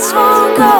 what's go.